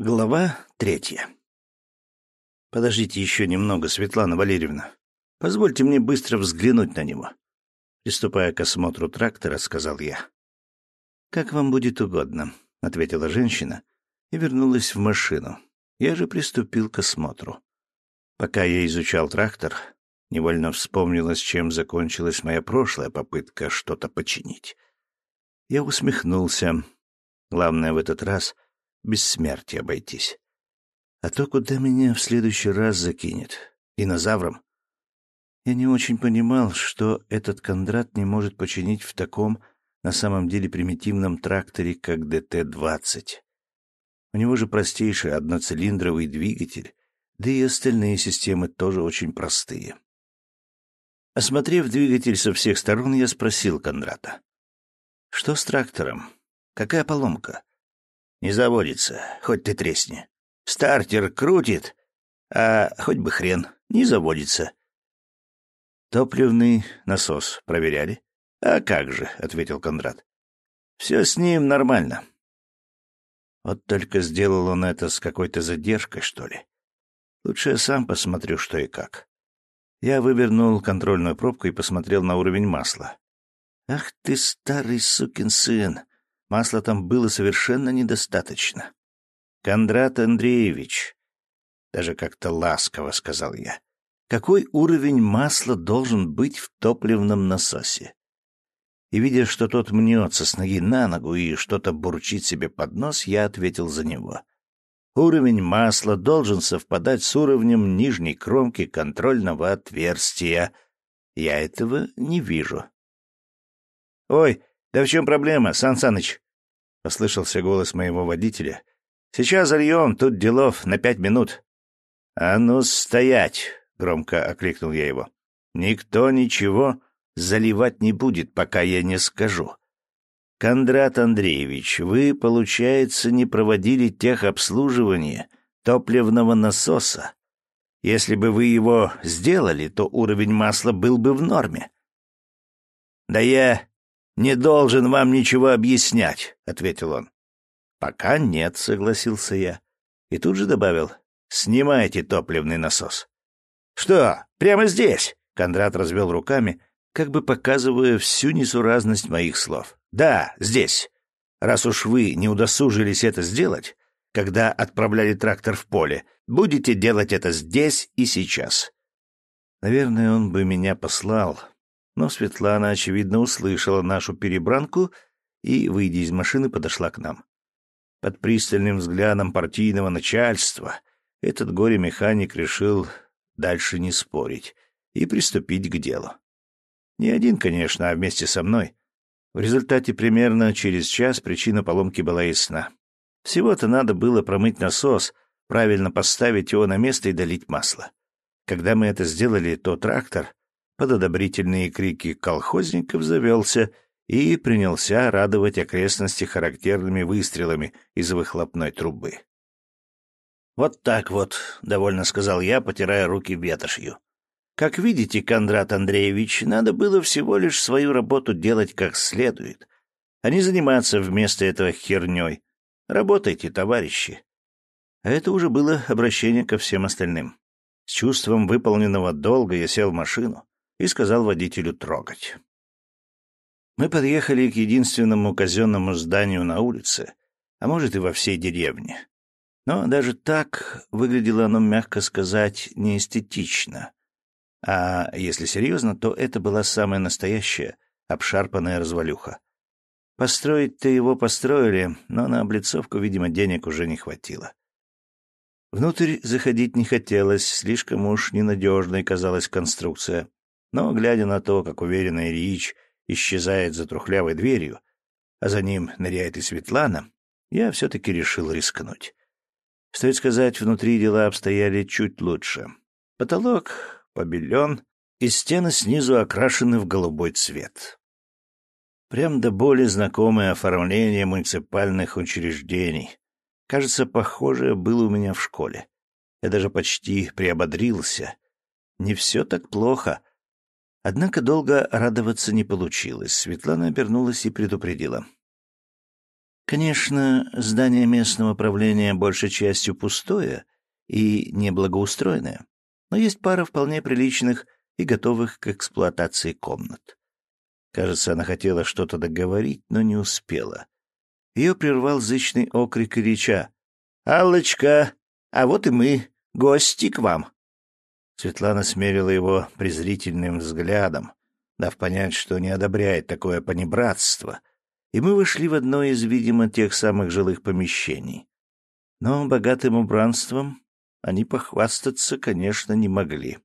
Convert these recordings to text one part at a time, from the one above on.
Глава третья. Подождите еще немного, Светлана Валерьевна. Позвольте мне быстро взглянуть на него. Приступая к осмотру трактора, сказал я. Как вам будет угодно, ответила женщина и вернулась в машину. Я же приступил к осмотру. Пока я изучал трактор, невольно вспомнилось, чем закончилась моя прошлая попытка что-то починить. Я усмехнулся. Главное в этот раз без обойтись. А то куда меня в следующий раз закинет? Динозавром? Я не очень понимал, что этот Кондрат не может починить в таком, на самом деле, примитивном тракторе, как ДТ-20. У него же простейший одноцилиндровый двигатель, да и остальные системы тоже очень простые. Осмотрев двигатель со всех сторон, я спросил Кондрата. «Что с трактором? Какая поломка?» Не заводится, хоть ты тресни. Стартер крутит, а хоть бы хрен, не заводится. Топливный насос проверяли? А как же, ответил Кондрат. Все с ним нормально. Вот только сделал он это с какой-то задержкой, что ли. Лучше я сам посмотрю, что и как. Я вывернул контрольную пробку и посмотрел на уровень масла. Ах ты, старый сукин сын! Масла там было совершенно недостаточно. «Кондрат Андреевич», — даже как-то ласково сказал я, — «какой уровень масла должен быть в топливном насосе?» И, видя, что тот мнется с ноги на ногу и что-то бурчит себе под нос, я ответил за него. Уровень масла должен совпадать с уровнем нижней кромки контрольного отверстия. Я этого не вижу. «Ой, да в чем проблема, Сан Саныч?» — послышался голос моего водителя. «Сейчас зальем, тут делов на пять минут». «А ну, стоять!» — громко окликнул я его. «Никто ничего заливать не будет, пока я не скажу. Кондрат Андреевич, вы, получается, не проводили техобслуживание топливного насоса. Если бы вы его сделали, то уровень масла был бы в норме». «Да я «Не должен вам ничего объяснять», — ответил он. «Пока нет», — согласился я. И тут же добавил, «Снимайте топливный насос». «Что, прямо здесь?» — Кондрат развел руками, как бы показывая всю несуразность моих слов. «Да, здесь. Раз уж вы не удосужились это сделать, когда отправляли трактор в поле, будете делать это здесь и сейчас». Наверное, он бы меня послал, но Светлана, очевидно, услышала нашу перебранку и, выйдя из машины, подошла к нам. Под пристальным взглядом партийного начальства этот горе-механик решил дальше не спорить и приступить к делу. Не один, конечно, а вместе со мной. В результате примерно через час причина поломки была ясна. Всего-то надо было промыть насос, правильно поставить его на место и долить масло. Когда мы это сделали, то трактор под одобрительные крики колхозников завелся и принялся радовать окрестности характерными выстрелами из выхлопной трубы. «Вот так вот», — довольно сказал я, потирая руки ветошью. «Как видите, Кондрат Андреевич, надо было всего лишь свою работу делать как следует, а не заниматься вместо этого херней. Работайте, товарищи». А это уже было обращение ко всем остальным. С чувством выполненного долга я сел в машину и сказал водителю трогать. Мы подъехали к единственному казенному зданию на улице, а может и во всей деревне. Но даже так выглядело оно, мягко сказать, неэстетично. А если серьезно, то это была самая настоящая обшарпанная развалюха. Построить-то его построили, но на облицовку, видимо, денег уже не хватило. Внутрь заходить не хотелось, слишком уж ненадежной казалась конструкция. Но, глядя на то, как уверенно Ильич исчезает за трухлявой дверью, а за ним ныряет и Светлана, я все-таки решил рискнуть. Стоит сказать, внутри дела обстояли чуть лучше. Потолок побелен, и стены снизу окрашены в голубой цвет. Прям до боли знакомое оформление муниципальных учреждений. Кажется, похожее было у меня в школе. Я даже почти приободрился. Не все так плохо — Однако долго радоваться не получилось. Светлана обернулась и предупредила. Конечно, здание местного правления большей частью пустое и неблагоустроенное, но есть пара вполне приличных и готовых к эксплуатации комнат. Кажется, она хотела что-то договорить, но не успела. Ее прервал зычный окрик Ильича. «Аллочка, а вот и мы, гости к вам!» Светлана смерила его презрительным взглядом, дав понять, что не одобряет такое понебратство, и мы вышли в одно из, видимо, тех самых жилых помещений. Но богатым убранством они похвастаться, конечно, не могли.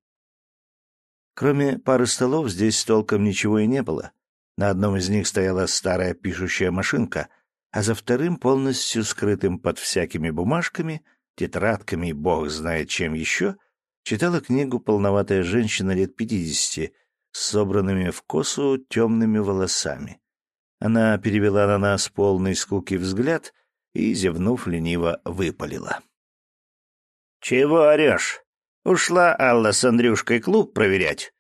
Кроме пары столов здесь толком ничего и не было. На одном из них стояла старая пишущая машинка, а за вторым, полностью скрытым под всякими бумажками, тетрадками и бог знает чем еще, читала книгу полноватая женщина лет пятидесяти с собранными в косу темными волосами. Она перевела на нас полный скуки взгляд и, зевнув, лениво выпалила. — Чего орешь? Ушла Алла с Андрюшкой клуб проверять.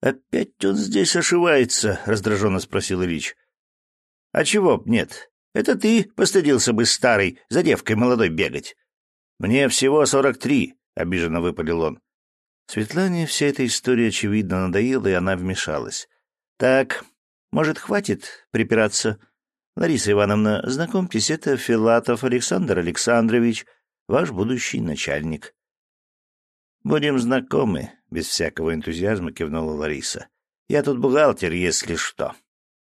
«Опять он здесь ошивается?» — раздраженно спросил Ильич. «А чего б нет? Это ты постыдился бы старый за девкой молодой бегать». «Мне всего сорок три», — обиженно выпалил он. Светлане вся эта история, очевидно, надоела, и она вмешалась. «Так, может, хватит припираться? Лариса Ивановна, знакомьтесь, это Филатов Александр Александрович, ваш будущий начальник». «Будем знакомы», — без всякого энтузиазма кивнула Лариса. «Я тут бухгалтер, если что».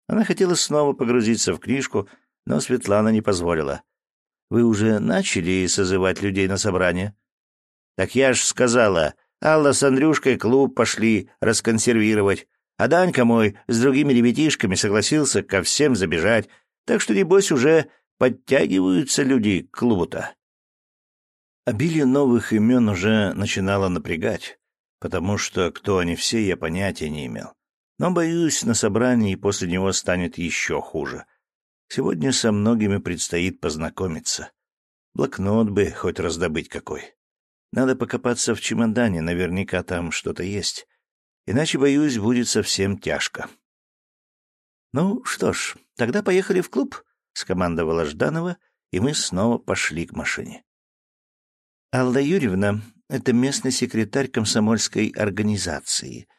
Она хотела снова погрузиться в книжку, но Светлана не позволила. «Вы уже начали созывать людей на собрание?» «Так я ж сказала, Алла с Андрюшкой клуб пошли расконсервировать, а Данька мой с другими ребятишками согласился ко всем забежать, так что, небось, уже подтягиваются люди к клубу-то». Обилие новых имен уже начинало напрягать, потому что кто они все, я понятия не имел. Но, боюсь, на собрании после него станет еще хуже. Сегодня со многими предстоит познакомиться. Блокнот бы хоть раздобыть какой. Надо покопаться в чемодане, наверняка там что-то есть. Иначе, боюсь, будет совсем тяжко. «Ну что ж, тогда поехали в клуб», — скомандовала Жданова, и мы снова пошли к машине. Алла Юрьевна — это местный секретарь комсомольской организации.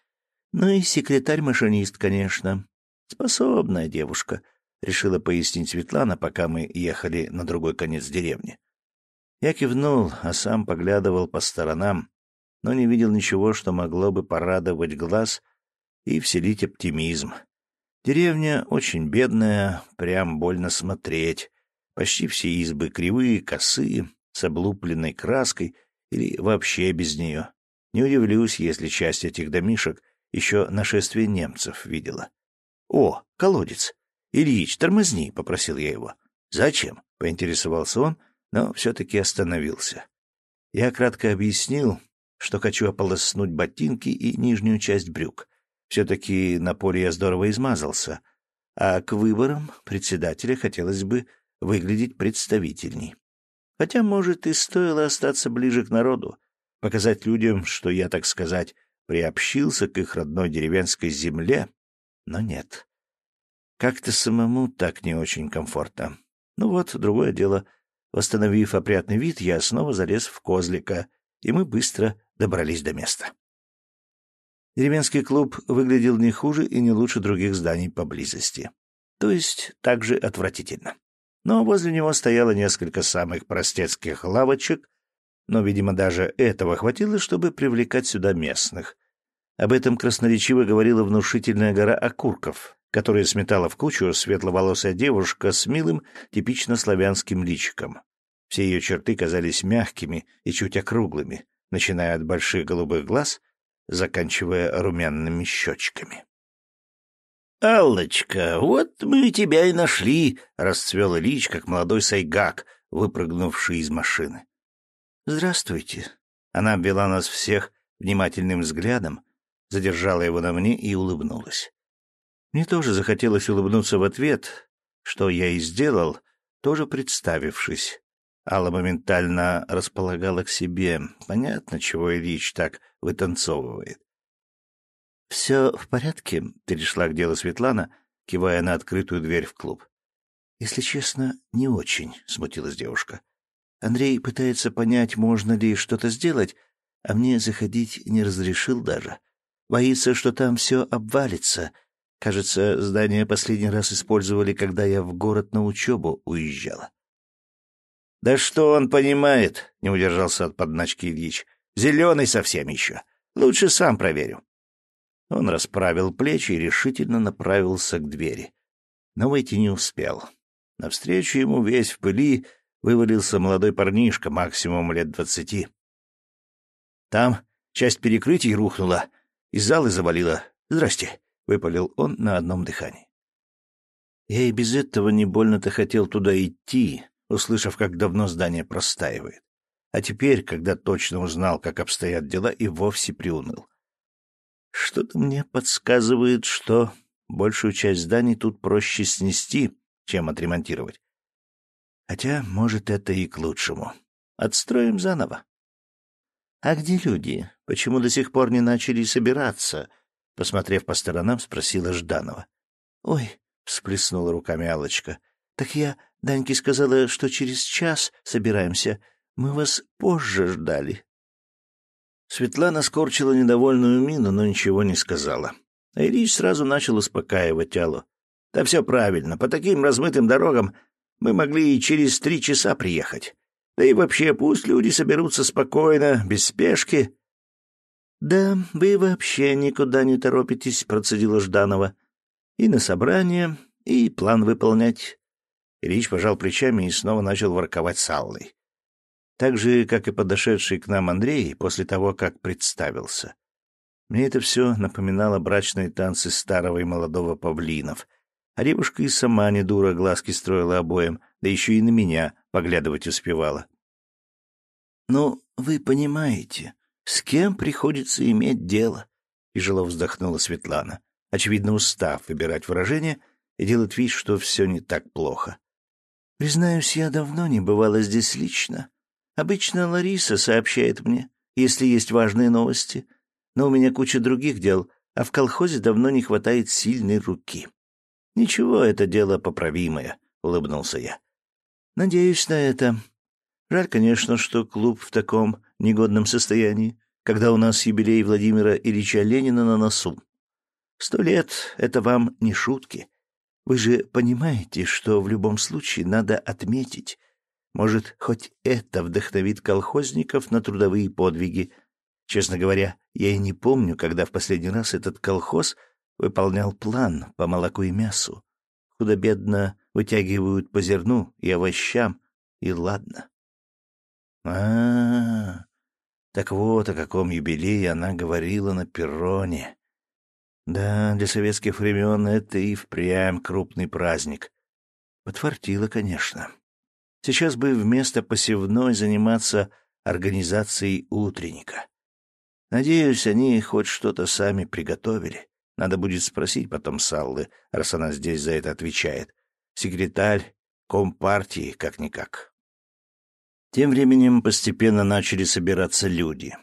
Ну и секретарь-машинист, конечно. Способная девушка, — решила пояснить Светлана, пока мы ехали на другой конец деревни. Я кивнул, а сам поглядывал по сторонам, но не видел ничего, что могло бы порадовать глаз и вселить оптимизм. Деревня очень бедная, прям больно смотреть. Почти все избы кривые, косые, с облупленной краской или вообще без нее. Не удивлюсь, если часть этих домишек еще нашествие немцев видела. «О, колодец! Ильич, тормозни!» — попросил я его. «Зачем?» — поинтересовался он, но все-таки остановился. Я кратко объяснил, что хочу ополоснуть ботинки и нижнюю часть брюк. Все-таки на поле я здорово измазался, а к выборам председателя хотелось бы выглядеть представительней. Хотя, может, и стоило остаться ближе к народу, показать людям, что я, так сказать, приобщился к их родной деревенской земле, но нет. Как-то самому так не очень комфортно. Ну вот, другое дело. Восстановив опрятный вид, я снова залез в козлика, и мы быстро добрались до места. Деревенский клуб выглядел не хуже и не лучше других зданий поблизости. То есть так же отвратительно но возле него стояло несколько самых простецких лавочек, но, видимо, даже этого хватило, чтобы привлекать сюда местных. Об этом красноречиво говорила внушительная гора окурков, которые сметала в кучу светловолосая девушка с милым, типично славянским личиком. Все ее черты казались мягкими и чуть округлыми, начиная от больших голубых глаз, заканчивая румяными щечками. «Аллочка, вот мы тебя и нашли!» — расцвел Ильич, как молодой сайгак, выпрыгнувший из машины. «Здравствуйте!» Она обвела нас всех внимательным взглядом, задержала его на мне и улыбнулась. Мне тоже захотелось улыбнуться в ответ, что я и сделал, тоже представившись. Алла моментально располагала к себе. Понятно, чего Ильич так вытанцовывает. «Все в порядке?» — перешла к делу Светлана, кивая на открытую дверь в клуб. Если честно, не очень, смутилась девушка. Андрей пытается понять, можно ли что-то сделать, а мне заходить не разрешил даже. Боится, что там все обвалится. Кажется, здание последний раз использовали, когда я в город на учебу уезжала. «Да что он понимает?» — не удержался от подначки Ильич. «Зеленый совсем еще. Лучше сам проверю». Он расправил плечи и решительно направился к двери. Но выйти не успел. Навстречу ему весь в пыли вывалился молодой парнишка, максимум лет двадцати. Там часть перекрытий рухнула, из залы завалила. «Здрасте», — выпалил он на одном дыхании. Я и без этого не больно-то хотел туда идти, услышав, как давно здание простаивает. А теперь, когда точно узнал, как обстоят дела, и вовсе приуныл. Что-то мне подсказывает, что большую часть зданий тут проще снести, чем отремонтировать. Хотя, может, это и к лучшему. Отстроим заново. «А где люди? Почему до сих пор не начали собираться?» Посмотрев по сторонам, спросила Жданова. «Ой», — всплеснула руками алочка так я Даньке сказала, что через час собираемся. Мы вас позже ждали». Светлана скорчила недовольную мину, но ничего не сказала. А Ильич сразу начал успокаивать Аллу. «Да все правильно. По таким размытым дорогам мы могли и через три часа приехать. Да и вообще, пусть люди соберутся спокойно, без спешки. — Да, вы вообще никуда не торопитесь, — процедила Жданова. — И на собрание, и план выполнять. Ильич пожал плечами и снова начал ворковать с Аллой. Так же, как и подошедший к нам Андрей после того, как представился. Мне это все напоминало брачные танцы старого и молодого павлинов. А девушка и сама не дура глазки строила обоим, да еще и на меня поглядывать успевала. «Ну, вы понимаете, с кем приходится иметь дело?» — тяжело вздохнула Светлана, очевидно устав выбирать выражение и делать вид, что все не так плохо. «Признаюсь, я давно не бывала здесь лично. Обычно Лариса сообщает мне, если есть важные новости, но у меня куча других дел, а в колхозе давно не хватает сильной руки». «Ничего, это дело поправимое», — улыбнулся я. «Надеюсь на это. Жаль, конечно, что клуб в таком негодном состоянии, когда у нас юбилей Владимира Ильича Ленина на носу. Сто лет — это вам не шутки. Вы же понимаете, что в любом случае надо отметить. Может, хоть это вдохновит колхозников на трудовые подвиги. Честно говоря, я и не помню, когда в последний раз этот колхоз выполнял план по молоку и мясу. Худо-бедно вытягивают по зерну и овощам, и ладно а, -а, -а Так вот о каком юбилее она говорила на перроне. Да, для советских времен это и впрямь крупный праздник. Подфартило, конечно. Сейчас бы вместо посевной заниматься организацией утренника. Надеюсь, они хоть что-то сами приготовили. Надо будет спросить потом Саллы, раз она здесь за это отвечает. Секретарь Компартии, как-никак. Тем временем постепенно начали собираться люди.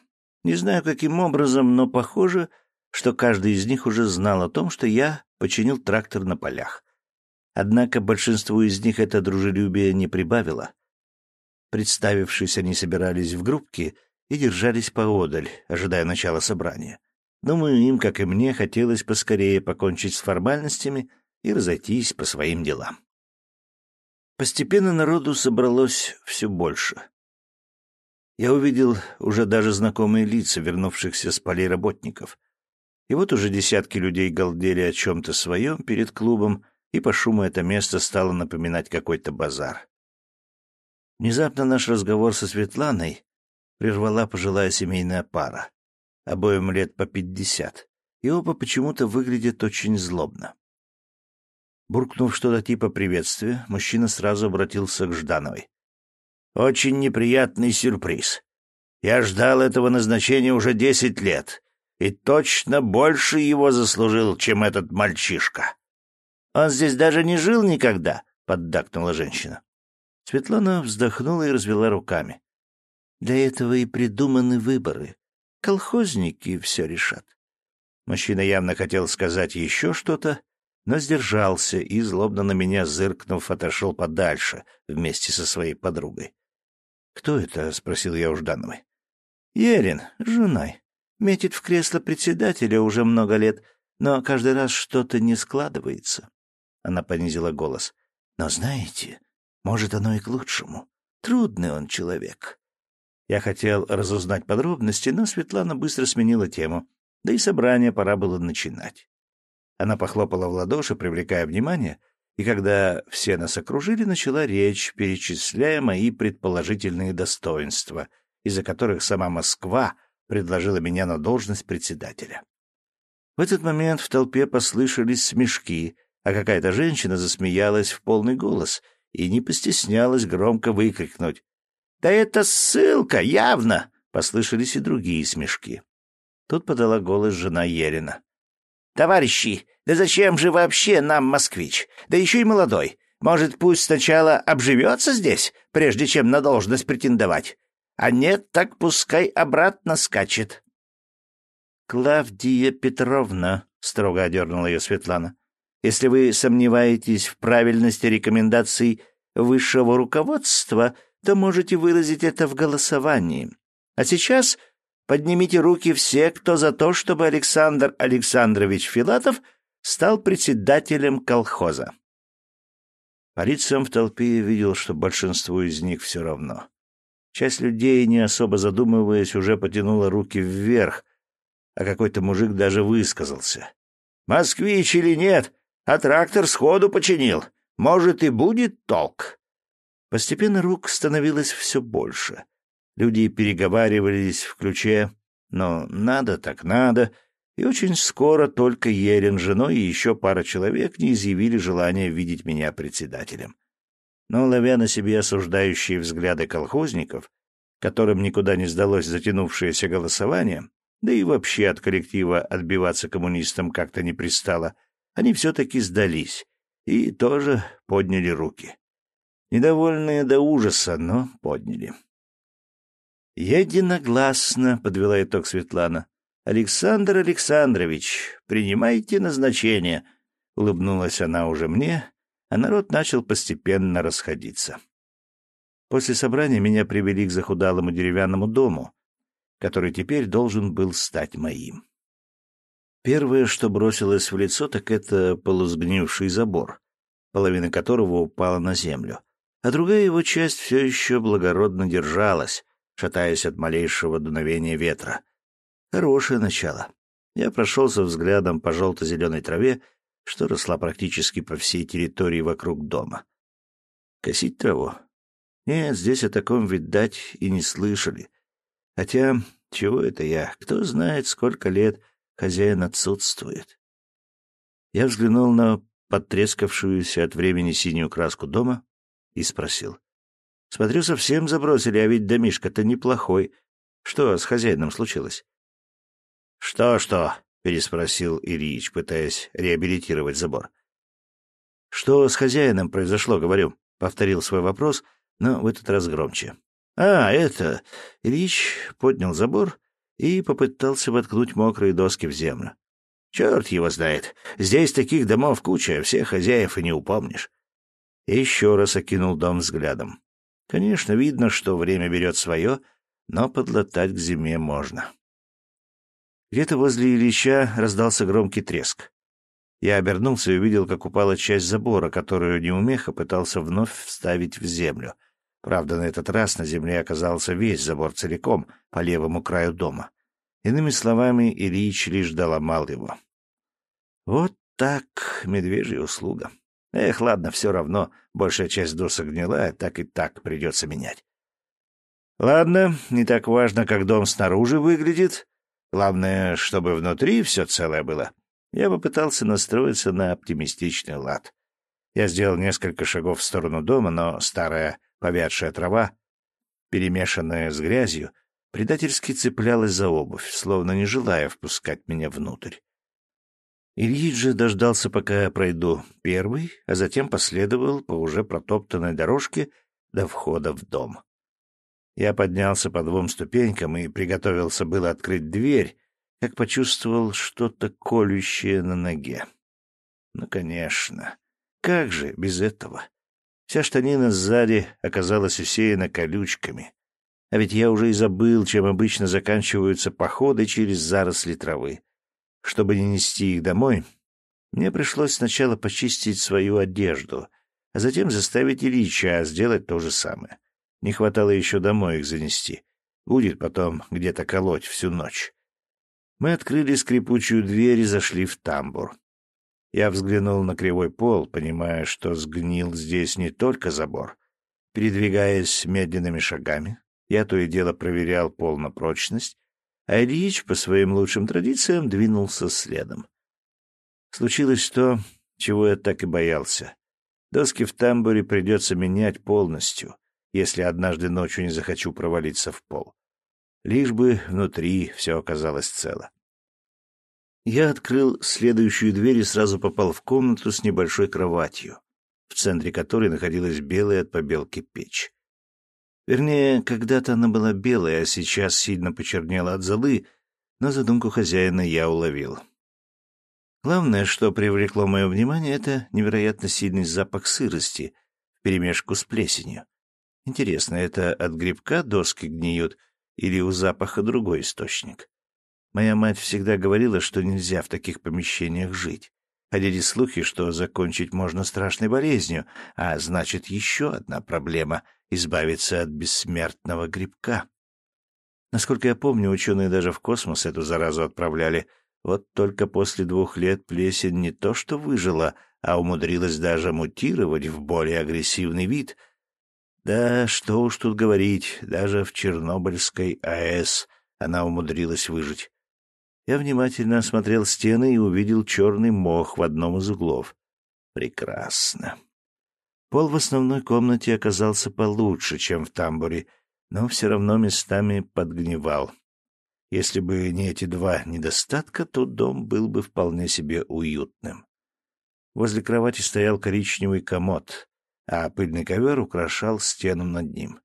Не знаю, каким образом, но, похоже, что каждый из них уже знал о том, что я починил трактор на полях. Однако большинству из них это дружелюбие не прибавило. Представившись, они собирались в группки и держались поодаль, ожидая начала собрания. Думаю, им, как и мне, хотелось поскорее покончить с формальностями и разойтись по своим делам. Постепенно народу собралось все больше. Я увидел уже даже знакомые лица вернувшихся с полей работников. И вот уже десятки людей галдели о чем-то своем перед клубом, и по шуму это место стало напоминать какой-то базар. Внезапно наш разговор со Светланой прервала пожилая семейная пара, обоим лет по пятьдесят, и оба почему-то выглядят очень злобно. Буркнув что-то типа приветствия, мужчина сразу обратился к Ждановой. «Очень неприятный сюрприз. Я ждал этого назначения уже десять лет, и точно больше его заслужил, чем этот мальчишка». «Он здесь даже не жил никогда», — поддакнула женщина. Светлана вздохнула и развела руками. «Для этого и придуманы выборы. Колхозники все решат». Мужчина явно хотел сказать еще что-то, но сдержался и, злобно на меня зыркнув, отошел подальше вместе со своей подругой. «Кто это?» — спросил я у Ждановой. «Ерин, женой. Метит в кресло председателя уже много лет, но каждый раз что-то не складывается». Она понизила голос. «Но знаете, может, оно и к лучшему. Трудный он человек». Я хотел разузнать подробности, но Светлана быстро сменила тему, да и собрание пора было начинать. Она похлопала в ладоши, привлекая внимание, и когда все нас окружили, начала речь, перечисляя мои предположительные достоинства, из-за которых сама Москва предложила меня на должность председателя. В этот момент в толпе послышались смешки, а какая-то женщина засмеялась в полный голос и не постеснялась громко выкрикнуть. «Да это ссылка, явно!» — послышались и другие смешки. Тут подала голос жена Ерина. «Товарищи, да зачем же вообще нам москвич? Да еще и молодой. Может, пусть сначала обживется здесь, прежде чем на должность претендовать? А нет, так пускай обратно скачет». «Клавдия Петровна», — строго одернула ее Светлана, если вы сомневаетесь в правильности рекомендаций высшего руководства, то можете выразить это в голосовании. А сейчас поднимите руки все, кто за то, чтобы Александр Александрович Филатов стал председателем колхоза. По лицам в толпе видел, что большинству из них все равно. Часть людей, не особо задумываясь, уже потянула руки вверх, а какой-то мужик даже высказался. «Москвич или нет, а трактор сходу починил. Может, и будет толк. Постепенно рук становилось все больше. Люди переговаривались в ключе «но надо так надо», и очень скоро только Ерин, женой и еще пара человек не изъявили желания видеть меня председателем. Но, ловя на себе осуждающие взгляды колхозников, которым никуда не сдалось затянувшееся голосование, да и вообще от коллектива отбиваться коммунистам как-то не пристало, они все-таки сдались и тоже подняли руки. Недовольные до ужаса, но подняли. «Единогласно», — подвела итог Светлана. «Александр Александрович, принимайте назначение», — улыбнулась она уже мне, а народ начал постепенно расходиться. После собрания меня привели к захудалому деревянному дому, который теперь должен был стать моим. Первое, что бросилось в лицо, так это полусгнивший забор, половина которого упала на землю, а другая его часть все еще благородно держалась, шатаясь от малейшего дуновения ветра. Хорошее начало. Я прошелся взглядом по желто-зеленой траве, что росла практически по всей территории вокруг дома. Косить траву? Нет, здесь о таком, видать, и не слышали. Хотя, чего это я? Кто знает, сколько лет хозяин отсутствует. Я взглянул на потрескавшуюся от времени синюю краску дома и спросил. Смотрю, совсем забросили, а ведь домишко-то неплохой. Что с хозяином случилось? Что-что? переспросил Ильич, пытаясь реабилитировать забор. Что с хозяином произошло, говорю, повторил свой вопрос, но в этот раз громче. А, это... Ильич поднял забор и попытался воткнуть мокрые доски в землю. Черт его знает. Здесь таких домов куча, всех хозяев и не упомнишь. Еще раз окинул дом взглядом. Конечно, видно, что время берет свое, но подлатать к зиме можно. Где-то возле Ильича раздался громкий треск. Я обернулся и увидел, как упала часть забора, которую неумеха пытался вновь вставить в землю — Правда, на этот раз на земле оказался весь забор целиком по левому краю дома. Иными словами, Ильич лишь доломал его. Вот так медвежья услуга. Эх, ладно, все равно, большая часть досок гнилая, так и так придется менять. Ладно, не так важно, как дом снаружи выглядит. Главное, чтобы внутри все целое было. Я попытался настроиться на оптимистичный лад. Я сделал несколько шагов в сторону дома, но старая Повядшая трава, перемешанная с грязью, предательски цеплялась за обувь, словно не желая впускать меня внутрь. Ильич же дождался, пока я пройду первый, а затем последовал по уже протоптанной дорожке до входа в дом. Я поднялся по двум ступенькам и приготовился было открыть дверь, как почувствовал что-то колющее на ноге. Ну, конечно. Как же без этого? Вся штанина сзади оказалась усеяна колючками. А ведь я уже и забыл, чем обычно заканчиваются походы через заросли травы. Чтобы не нести их домой, мне пришлось сначала почистить свою одежду, а затем заставить Ильича сделать то же самое. Не хватало еще домой их занести. Будет потом где-то колоть всю ночь. Мы открыли скрипучую дверь и зашли в тамбур. Я взглянул на кривой пол, понимая, что сгнил здесь не только забор. Передвигаясь медленными шагами, я то и дело проверял пол на прочность, а Ильич, по своим лучшим традициям, двинулся следом. Случилось то, чего я так и боялся. Доски в тамбуре придется менять полностью, если однажды ночью не захочу провалиться в пол. Лишь бы внутри все оказалось цело. Я открыл следующую дверь и сразу попал в комнату с небольшой кроватью, в центре которой находилась белая от побелки печь. Вернее, когда-то она была белая, а сейчас сильно почернела от золы, но задумку хозяина я уловил. Главное, что привлекло мое внимание, это невероятно сильный запах сырости вперемешку с плесенью. Интересно, это от грибка доски гниют или у запаха другой источник? Моя мать всегда говорила, что нельзя в таких помещениях жить. Ходили слухи, что закончить можно страшной болезнью, а значит, еще одна проблема — избавиться от бессмертного грибка. Насколько я помню, ученые даже в космос эту заразу отправляли. Вот только после двух лет плесень не то что выжила, а умудрилась даже мутировать в более агрессивный вид. Да что уж тут говорить, даже в Чернобыльской АЭС она умудрилась выжить. Я внимательно осмотрел стены и увидел черный мох в одном из углов. Прекрасно. Пол в основной комнате оказался получше, чем в тамбуре, но все равно местами подгнивал. Если бы не эти два недостатка, то дом был бы вполне себе уютным. Возле кровати стоял коричневый комод, а пыльный ковер украшал стену над ним.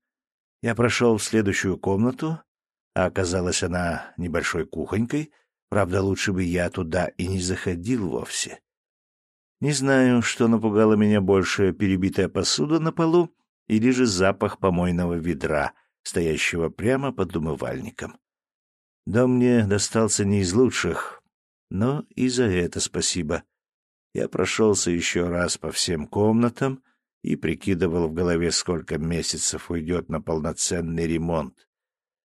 Я прошел в следующую комнату, а оказалась она небольшой кухонькой — Правда, лучше бы я туда и не заходил вовсе. Не знаю, что напугало меня больше, перебитая посуда на полу или же запах помойного ведра, стоящего прямо под умывальником. Дом мне достался не из лучших, но и за это спасибо. Я прошелся еще раз по всем комнатам и прикидывал в голове, сколько месяцев уйдет на полноценный ремонт.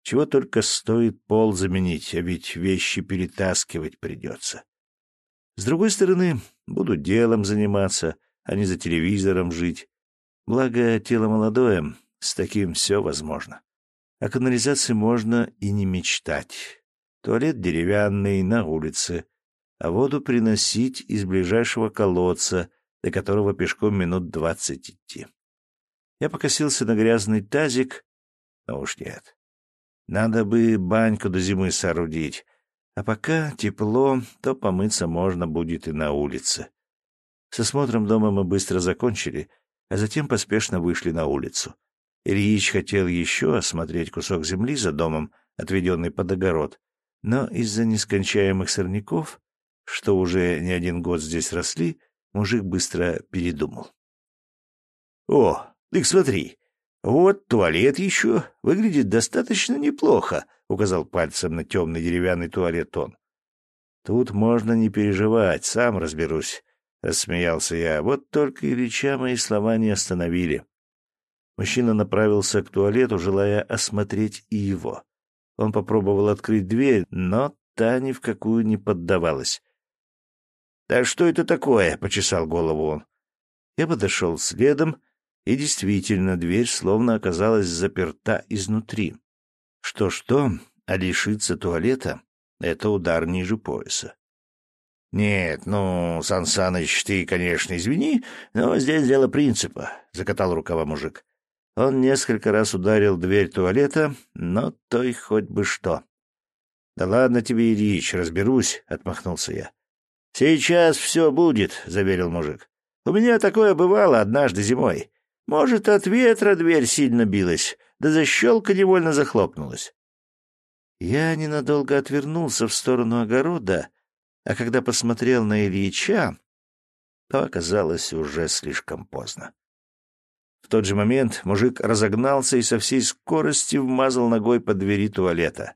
Чего только стоит пол заменить, а ведь вещи перетаскивать придется. С другой стороны, буду делом заниматься, а не за телевизором жить. Благо, тело молодое, с таким все возможно. О канализации можно и не мечтать. Туалет деревянный, на улице, а воду приносить из ближайшего колодца, до которого пешком минут двадцать идти. Я покосился на грязный тазик, но уж нет. Надо бы баньку до зимы соорудить. А пока тепло, то помыться можно будет и на улице. С осмотром дома мы быстро закончили, а затем поспешно вышли на улицу. Ильич хотел еще осмотреть кусок земли за домом, отведенный под огород, но из-за нескончаемых сорняков, что уже не один год здесь росли, мужик быстро передумал. — О, ты смотри, «Вот туалет еще. Выглядит достаточно неплохо», — указал пальцем на темный деревянный туалет он. «Тут можно не переживать, сам разберусь», — рассмеялся я. «Вот только Ильича мои слова не остановили». Мужчина направился к туалету, желая осмотреть и его. Он попробовал открыть дверь, но та ни в какую не поддавалась. «Да что это такое?» — почесал голову он. Я подошел следом и действительно, дверь словно оказалась заперта изнутри. Что-что, а лишиться туалета — это удар ниже пояса. «Нет, ну, Сан Саныч, ты, конечно, извини, но здесь дело принципа», — закатал рукава мужик. Он несколько раз ударил дверь туалета, но то и хоть бы что. «Да ладно тебе, Ильич, разберусь», — отмахнулся я. «Сейчас все будет», — заверил мужик. «У меня такое бывало однажды зимой. Может, от ветра дверь сильно билась, да защелка невольно захлопнулась. Я ненадолго отвернулся в сторону огорода, а когда посмотрел на Ильича, то оказалось уже слишком поздно. В тот же момент мужик разогнался и со всей скорости вмазал ногой по двери туалета,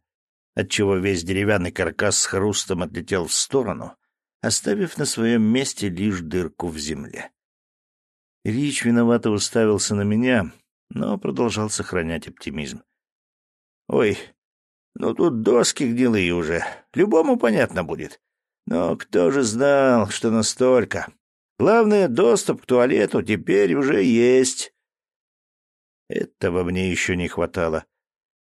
отчего весь деревянный каркас с хрустом отлетел в сторону, оставив на своем месте лишь дырку в земле. Ильич виновато уставился на меня, но продолжал сохранять оптимизм. «Ой, ну тут доски гнилые уже, любому понятно будет. Но кто же знал, что настолько? Главное, доступ к туалету теперь уже есть». Этого мне еще не хватало.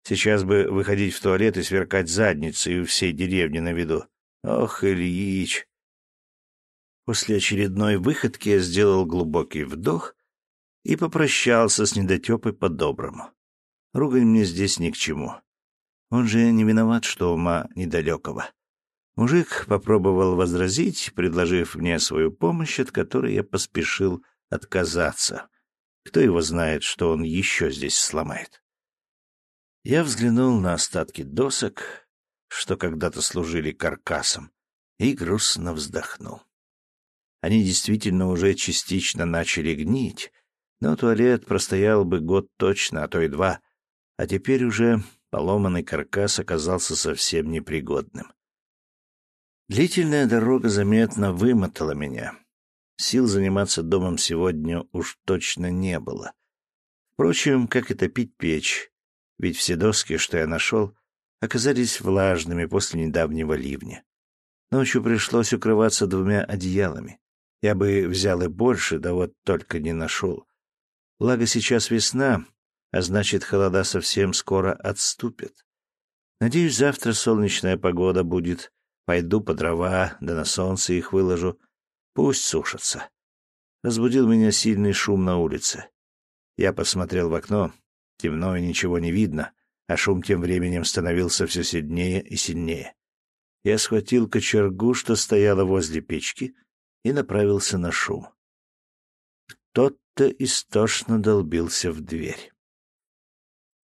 Сейчас бы выходить в туалет и сверкать задницей у всей деревни на виду. Ох, Ильич! После очередной выходки я сделал глубокий вдох и попрощался с недотепой по-доброму. Ругань мне здесь ни к чему. Он же не виноват, что ума недалекого. Мужик попробовал возразить, предложив мне свою помощь, от которой я поспешил отказаться. Кто его знает, что он еще здесь сломает. Я взглянул на остатки досок, что когда-то служили каркасом, и грустно вздохнул. Они действительно уже частично начали гнить, но туалет простоял бы год точно, а то и два, а теперь уже поломанный каркас оказался совсем непригодным. Длительная дорога заметно вымотала меня. Сил заниматься домом сегодня уж точно не было. Впрочем, как и топить печь, ведь все доски, что я нашел, оказались влажными после недавнего ливня. Ночью пришлось укрываться двумя одеялами. Я бы взял и больше, да вот только не нашел. Благо сейчас весна, а значит, холода совсем скоро отступят. Надеюсь, завтра солнечная погода будет. Пойду по дрова, да на солнце их выложу. Пусть сушатся. Разбудил меня сильный шум на улице. Я посмотрел в окно. Темно и ничего не видно, а шум тем временем становился все сильнее и сильнее. Я схватил кочергу, что стояла возле печки, и направился на шум. Тот-то истошно долбился в дверь.